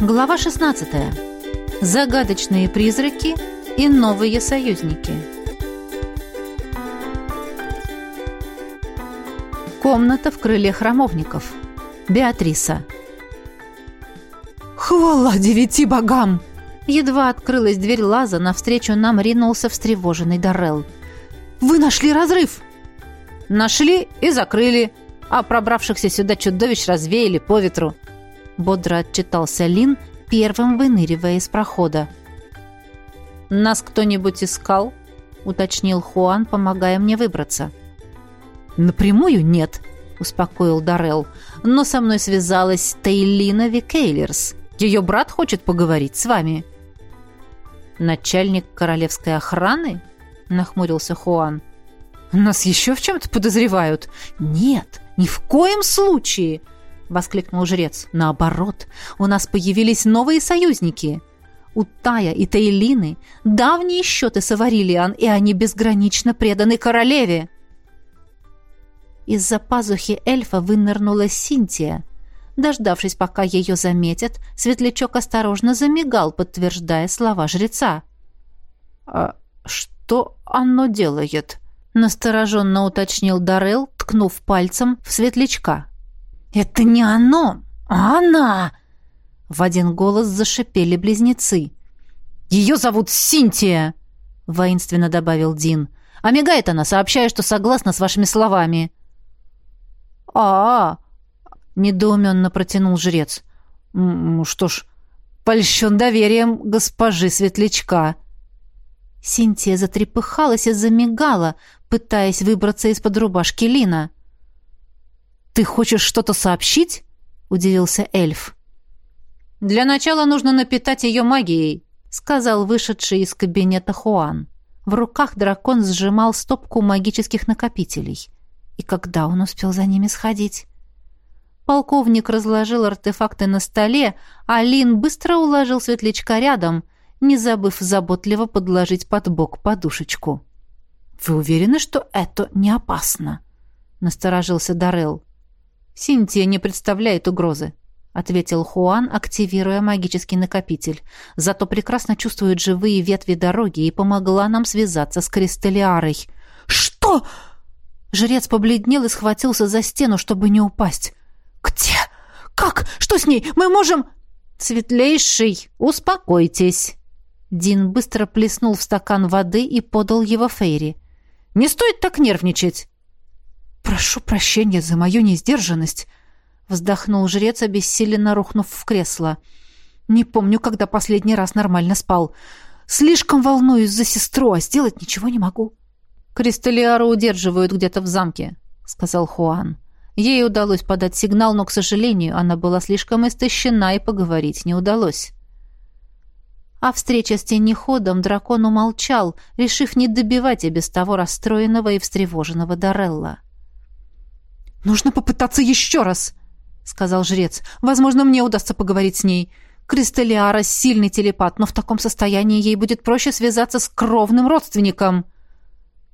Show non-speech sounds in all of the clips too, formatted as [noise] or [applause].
Глава 16. Загадочные призраки и новые союзники. Комната в крыле храмовников. Беатриса. «Хвала девяти богам!» Едва открылась дверь лаза, навстречу нам ринулся встревоженный Даррелл. «Вы нашли разрыв!» «Нашли и закрыли, а пробравшихся сюда чудовищ развеяли по ветру», бодро отчитался Лин, первым выныривая из прохода. «Нас кто-нибудь искал?» — уточнил Хуан, помогая мне выбраться. «Напрямую нет», — успокоил Дарел. «Но со мной связалась Тейлина Викейлерс. Ее брат хочет поговорить с вами». «Начальник королевской охраны?» — нахмурился Хуан. «Нас еще в чем-то подозревают?» «Нет, ни в коем случае!» — воскликнул жрец. «Наоборот, у нас появились новые союзники. У Тая и Тейлины давние счеты с Аварилиан, и они безгранично преданы королеве». Из-за пазухи эльфа вынырнула Синтия. Дождавшись, пока ее заметят, светлячок осторожно замигал, подтверждая слова жреца. «А что оно делает?» — настороженно уточнил Дарел, ткнув пальцем в светлячка. «Это не оно, а она!» В один голос зашипели близнецы. «Ее зовут Синтия!» — воинственно добавил Дин. «А мигает она, сообщая, что согласна с вашими словами». «А-а!» — недоуменно протянул жрец. «Что ж, польщен доверием госпожи Светлячка». Синтия затрепыхалась и замигала, пытаясь выбраться из-под рубашки Лина. «Ты хочешь что-то сообщить?» — удивился эльф. «Для начала нужно напитать ее магией», — сказал вышедший из кабинета Хуан. В руках дракон сжимал стопку магических накопителей. И когда он успел за ними сходить? Полковник разложил артефакты на столе, а Лин быстро уложил светлячка рядом, не забыв заботливо подложить под бок подушечку. «Вы уверены, что это не опасно?» — насторожился Дарел. «Синтия не представляет угрозы», — ответил Хуан, активируя магический накопитель. «Зато прекрасно чувствует живые ветви дороги и помогла нам связаться с Кристалиарой». «Что?» Жрец побледнел и схватился за стену, чтобы не упасть. «Где? Как? Что с ней? Мы можем...» «Светлейший, успокойтесь!» Дин быстро плеснул в стакан воды и подал его Фейри. «Не стоит так нервничать!» «Прошу прощения за мою несдержанность», — вздохнул жрец, обессиленно рухнув в кресло. «Не помню, когда последний раз нормально спал. Слишком волнуюсь за сестру, а сделать ничего не могу». «Кристаллиару удерживают где-то в замке», — сказал Хуан. Ей удалось подать сигнал, но, к сожалению, она была слишком истощена, и поговорить не удалось. А встреча с тенеходом дракон умолчал, решив не добивать и без того расстроенного и встревоженного Дарелла. «Нужно попытаться еще раз», — сказал жрец. «Возможно, мне удастся поговорить с ней. Кристаллиара — сильный телепат, но в таком состоянии ей будет проще связаться с кровным родственником».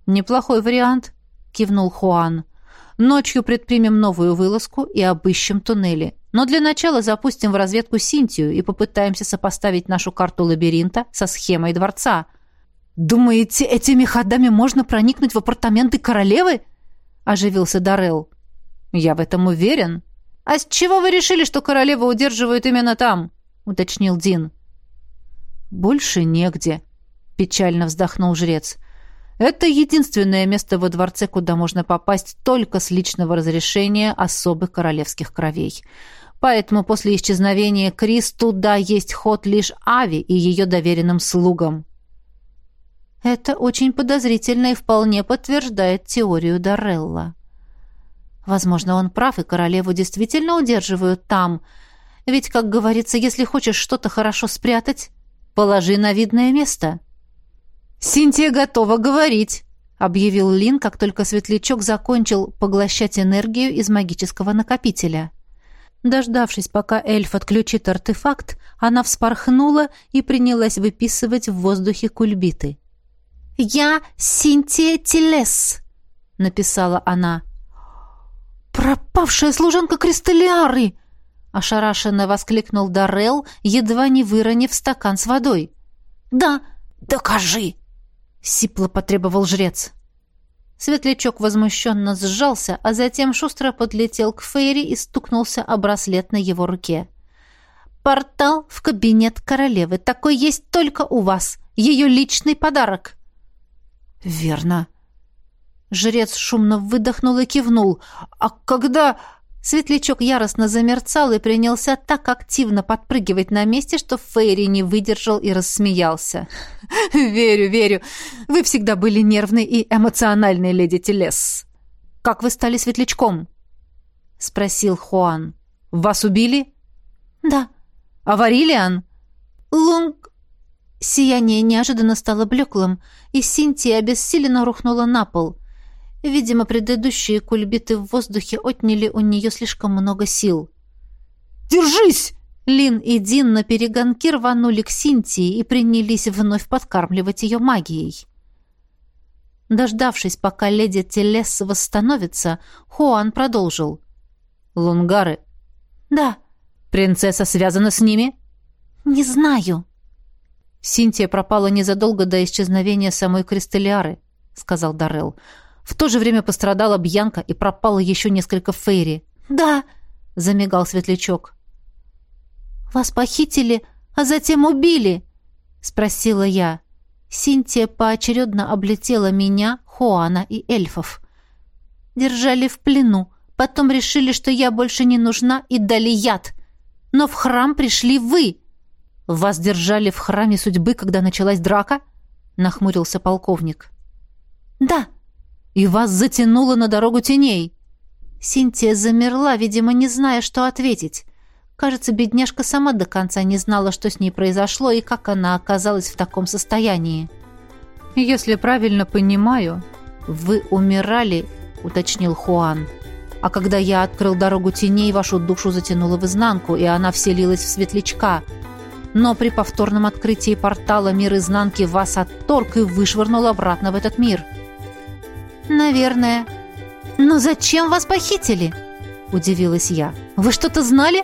«Неплохой вариант», — кивнул Хуан. «Ночью предпримем новую вылазку и обыщем туннели. Но для начала запустим в разведку Синтию и попытаемся сопоставить нашу карту лабиринта со схемой дворца». «Думаете, этими ходами можно проникнуть в апартаменты королевы?» — оживился Дарел. «Я в этом уверен». «А с чего вы решили, что королева удерживают именно там?» — уточнил Дин. «Больше негде», — печально вздохнул жрец. Это единственное место во дворце, куда можно попасть только с личного разрешения особых королевских кровей. Поэтому после исчезновения Крис туда есть ход лишь Ави и ее доверенным слугам. Это очень подозрительно и вполне подтверждает теорию Дарелла. Возможно, он прав, и королеву действительно удерживают там. Ведь, как говорится, если хочешь что-то хорошо спрятать, положи на видное место. «Синтия готова говорить», — объявил Лин, как только светлячок закончил поглощать энергию из магического накопителя. Дождавшись, пока эльф отключит артефакт, она вспорхнула и принялась выписывать в воздухе кульбиты. «Я Синтия Телес», — написала она. «Пропавшая служанка Кристаллиары!» ошарашенно воскликнул Даррелл, едва не выронив стакан с водой. «Да, докажи!» — сипло потребовал жрец. Светлячок возмущенно сжался, а затем шустро подлетел к Фейри и стукнулся о браслет на его руке. «Портал в кабинет королевы. Такой есть только у вас. Ее личный подарок». «Верно». Жрец шумно выдохнул и кивнул. «А когда...» Светлячок яростно замерцал и принялся так активно подпрыгивать на месте, что Фейри не выдержал и рассмеялся. [laughs] «Верю, верю. Вы всегда были нервной и эмоциональной, леди Телес. Как вы стали светлячком?» — спросил Хуан. «Вас убили?» «Да». «А Варилиан?» «Лунг...» Сияние неожиданно стало блеклым, и Синтия обессиленно рухнула на пол — Видимо, предыдущие кульбиты в воздухе отняли у нее слишком много сил. «Держись!» Лин и Дин на перегонки рванули к Синтии и принялись вновь подкармливать ее магией. Дождавшись, пока леди Телес восстановится, Хуан продолжил. «Лунгары?» «Да». «Принцесса связана с ними?» «Не знаю». «Синтия пропала незадолго до исчезновения самой Кристалиары», — сказал Даррелл. В то же время пострадала Бьянка и пропало еще несколько фейри. «Да», — замигал светлячок. «Вас похитили, а затем убили?» — спросила я. Синтия поочередно облетела меня, Хуана и эльфов. Держали в плену, потом решили, что я больше не нужна, и дали яд. Но в храм пришли вы. «Вас держали в храме судьбы, когда началась драка?» — нахмурился полковник. «Да», и вас затянуло на дорогу теней». Синтия замерла, видимо, не зная, что ответить. Кажется, бедняжка сама до конца не знала, что с ней произошло и как она оказалась в таком состоянии. «Если правильно понимаю, вы умирали», — уточнил Хуан. «А когда я открыл дорогу теней, вашу душу затянуло в изнанку, и она вселилась в светлячка. Но при повторном открытии портала мир изнанки вас отторг и вышвырнул обратно в этот мир». «Наверное». «Но зачем вас похитили?» — удивилась я. «Вы что-то знали?»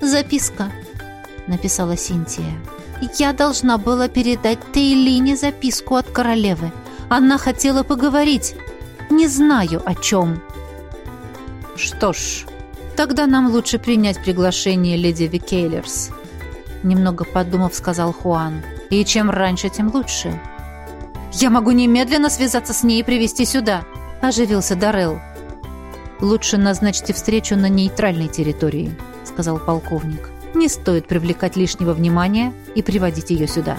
«Записка», — написала Синтия. «Я должна была передать Тейлине записку от королевы. Она хотела поговорить. Не знаю, о чем». «Что ж, тогда нам лучше принять приглашение леди Викейлерс», — немного подумав, сказал Хуан. «И чем раньше, тем лучше». «Я могу немедленно связаться с ней и привести сюда», — оживился Даррелл. «Лучше назначьте встречу на нейтральной территории», — сказал полковник. «Не стоит привлекать лишнего внимания и приводить ее сюда».